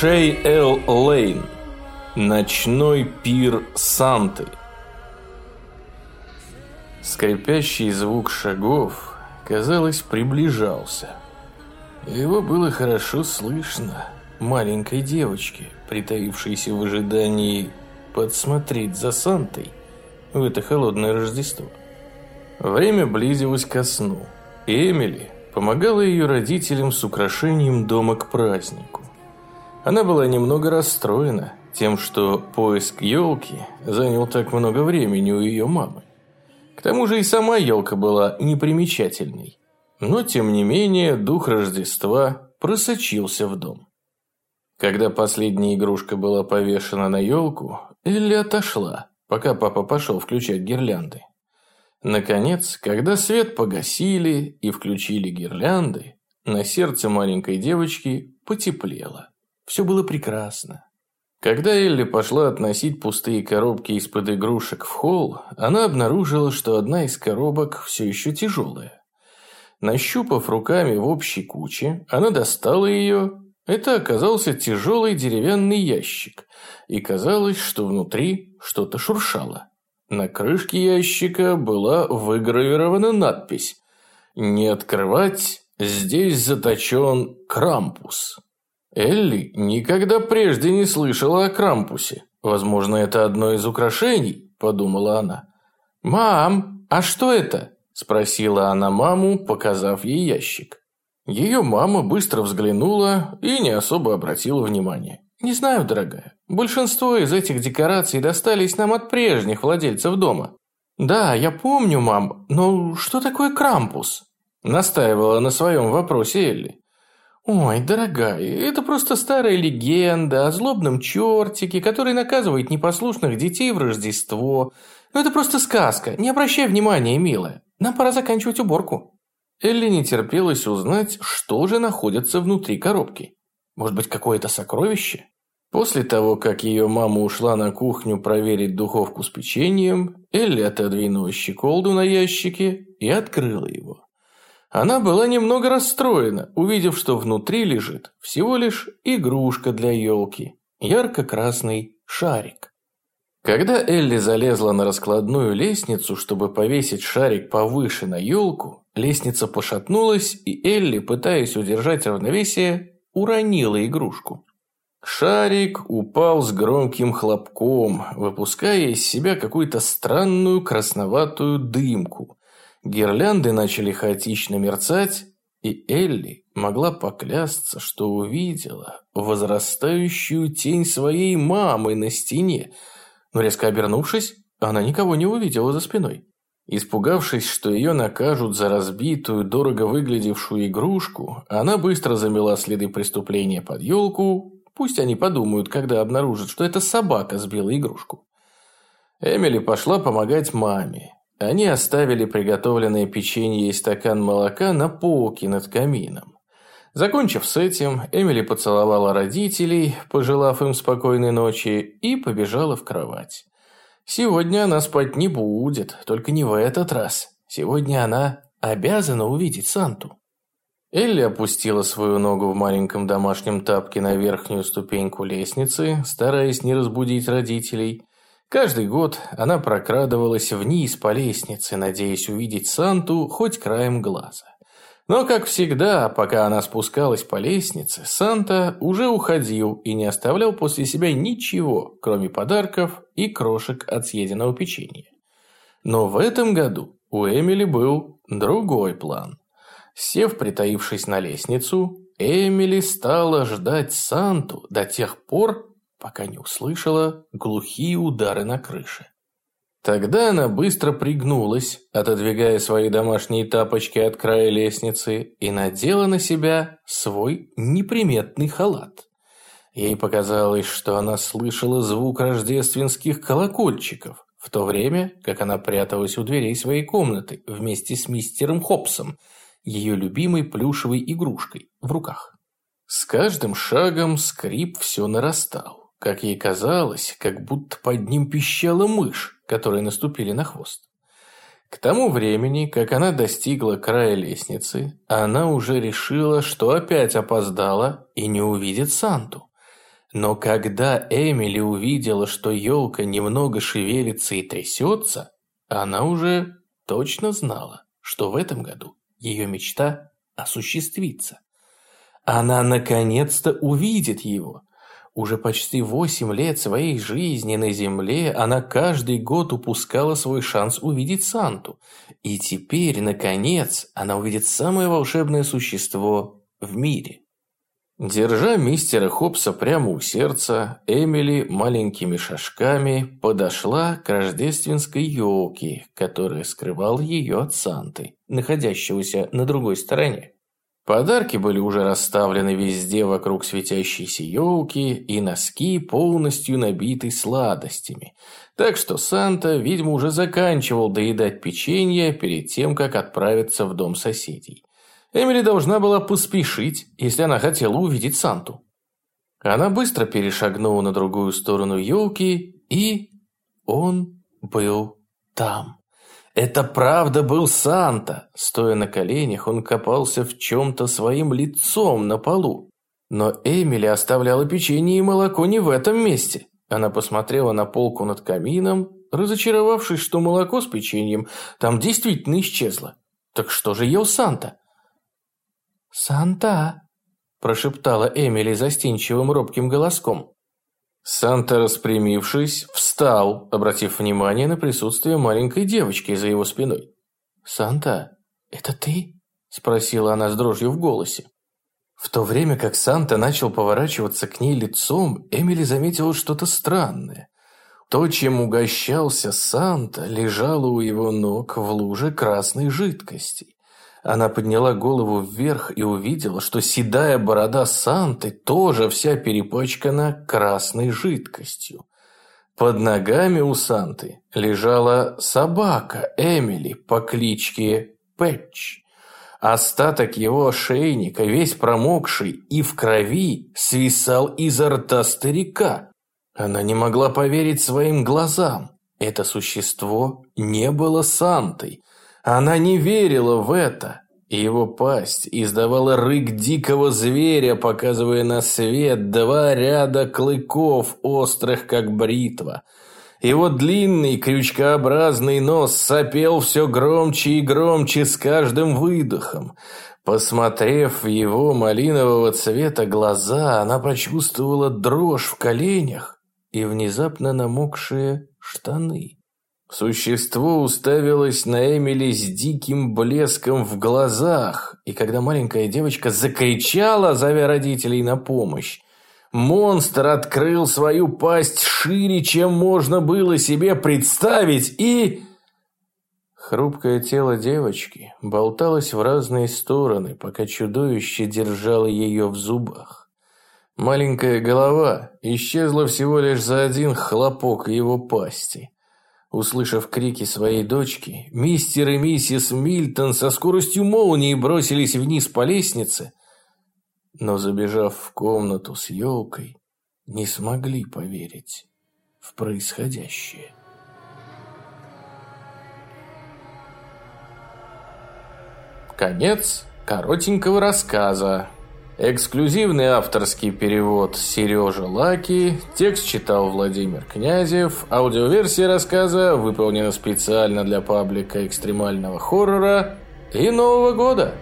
Джей Л. Лейн. Ночной пир Санты. Скрипящий звук шагов, казалось, приближался. Его было хорошо слышно маленькой девочке, притаившейся в ожидании подсмотреть за Сантой в это холодное Рождество. Время близилось ко сну, Эмили помогала ее родителям с украшением дома к празднику. Она была немного расстроена тем, что поиск елки занял так много времени у ее мамы. К тому же и сама елка была непримечательной. Но, тем не менее, дух Рождества просочился в дом. Когда последняя игрушка была повешена на елку, Элли отошла, пока папа пошел включать гирлянды. Наконец, когда свет погасили и включили гирлянды, на сердце маленькой девочки потеплело. Все было прекрасно. Когда Элли пошла относить пустые коробки из-под игрушек в холл, она обнаружила, что одна из коробок все еще тяжелая. Нащупав руками в общей куче, она достала ее. Это оказался тяжелый деревянный ящик, и казалось, что внутри что-то шуршало. На крышке ящика была выгравирована надпись «Не открывать, здесь заточен Крампус». Элли никогда прежде не слышала о Крампусе. Возможно, это одно из украшений, подумала она. «Мам, а что это?» – спросила она маму, показав ей ящик. Ее мама быстро взглянула и не особо обратила внимания. «Не знаю, дорогая. Большинство из этих декораций достались нам от прежних владельцев дома». «Да, я помню, мам, но что такое Крампус?» Настаивала на своем вопросе Элли. «Ой, дорогая, это просто старая легенда о злобном чертике, который наказывает непослушных детей в Рождество. Но это просто сказка, не обращай внимания, милая. Нам пора заканчивать уборку». Элли не терпелось узнать, что же находится внутри коробки. Может быть, какое-то сокровище? После того, как ее мама ушла на кухню проверить духовку с печеньем, Элли отодвинула щеколду на ящике и открыла его. Она была немного расстроена, увидев, что внутри лежит всего лишь игрушка для елки – ярко-красный шарик. Когда Элли залезла на раскладную лестницу, чтобы повесить шарик повыше на елку, лестница пошатнулась, и Элли, пытаясь удержать равновесие, уронила игрушку. Шарик упал с громким хлопком, выпуская из себя какую-то странную красноватую дымку, Гирлянды начали хаотично мерцать, и Элли могла поклясться, что увидела возрастающую тень своей мамы на стене, но резко обернувшись, она никого не увидела за спиной. Испугавшись, что ее накажут за разбитую, дорого выглядевшую игрушку, она быстро замела следы преступления под елку, пусть они подумают, когда обнаружат, что это собака сбила игрушку. Эмили пошла помогать маме, они оставили приготовленное печенье и стакан молока на полке над камином. Закончив с этим, Эмили поцеловала родителей, пожелав им спокойной ночи, и побежала в кровать. Сегодня она спать не будет, только не в этот раз. Сегодня она обязана увидеть Санту. Элли опустила свою ногу в маленьком домашнем тапке на верхнюю ступеньку лестницы, стараясь не разбудить родителей, Каждый год она прокрадывалась вниз по лестнице, надеясь увидеть Санту хоть краем глаза. Но, как всегда, пока она спускалась по лестнице, Санта уже уходил и не оставлял после себя ничего, кроме подарков и крошек от съеденного печенья. Но в этом году у Эмили был другой план. Сев, притаившись на лестницу, Эмили стала ждать Санту до тех пор, пока не услышала глухие удары на крыше. Тогда она быстро пригнулась, отодвигая свои домашние тапочки от края лестницы, и надела на себя свой неприметный халат. Ей показалось, что она слышала звук рождественских колокольчиков в то время как она пряталась у дверей своей комнаты вместе с мистером Хопсом, ее любимой плюшевой игрушкой, в руках. С каждым шагом скрип все нарастал. Как ей казалось, как будто под ним пищала мышь, которой наступили на хвост. К тому времени, как она достигла края лестницы, она уже решила, что опять опоздала и не увидит Санту. Но когда Эмили увидела, что елка немного шевелится и трясется, она уже точно знала, что в этом году ее мечта осуществится. Она наконец-то увидит его. Уже почти восемь лет своей жизни на Земле она каждый год упускала свой шанс увидеть Санту. И теперь, наконец, она увидит самое волшебное существо в мире. Держа мистера Хопса прямо у сердца, Эмили маленькими шажками подошла к рождественской елке, которая скрывала ее от Санты, находящегося на другой стороне. Подарки были уже расставлены везде вокруг светящейся елки, и носки полностью набиты сладостями. Так что Санта, видимо, уже заканчивал доедать печенье перед тем, как отправиться в дом соседей. Эмили должна была поспешить, если она хотела увидеть Санту. Она быстро перешагнула на другую сторону елки, и он был там. Это правда был Санта. Стоя на коленях, он копался в чем-то своим лицом на полу. Но Эмили оставляла печенье и молоко не в этом месте. Она посмотрела на полку над камином, разочаровавшись, что молоко с печеньем там действительно исчезло. Так что же ел Санта? «Санта!» – прошептала Эмили застенчивым робким голоском. Санта, распрямившись, встал, обратив внимание на присутствие маленькой девочки за его спиной. «Санта, это ты?» – спросила она с дрожью в голосе. В то время как Санта начал поворачиваться к ней лицом, Эмили заметила что-то странное. То, чем угощался Санта, лежало у его ног в луже красной жидкости. Она подняла голову вверх и увидела, что седая борода Санты тоже вся перепачкана красной жидкостью. Под ногами у Санты лежала собака Эмили по кличке Пэтч. Остаток его ошейника, весь промокший и в крови, свисал изо рта старика. Она не могла поверить своим глазам. Это существо не было Сантой. Она не верила в это. Его пасть издавала рык дикого зверя, показывая на свет два ряда клыков, острых как бритва. Его длинный крючкообразный нос сопел все громче и громче с каждым выдохом. Посмотрев в его малинового цвета глаза, она почувствовала дрожь в коленях и внезапно намокшие штаны. Существо уставилось на Эмили с диким блеском в глазах, и когда маленькая девочка закричала, зовя родителей на помощь, монстр открыл свою пасть шире, чем можно было себе представить, и... Хрупкое тело девочки болталось в разные стороны, пока чудовище держало ее в зубах. Маленькая голова исчезла всего лишь за один хлопок его пасти. Услышав крики своей дочки, мистер и миссис Мильтон со скоростью молнии бросились вниз по лестнице, но, забежав в комнату с елкой, не смогли поверить в происходящее. Конец коротенького рассказа. Эксклюзивный авторский перевод Сережа Лаки, текст читал Владимир Князев, аудиоверсия рассказа выполнена специально для паблика экстремального хоррора и Нового года.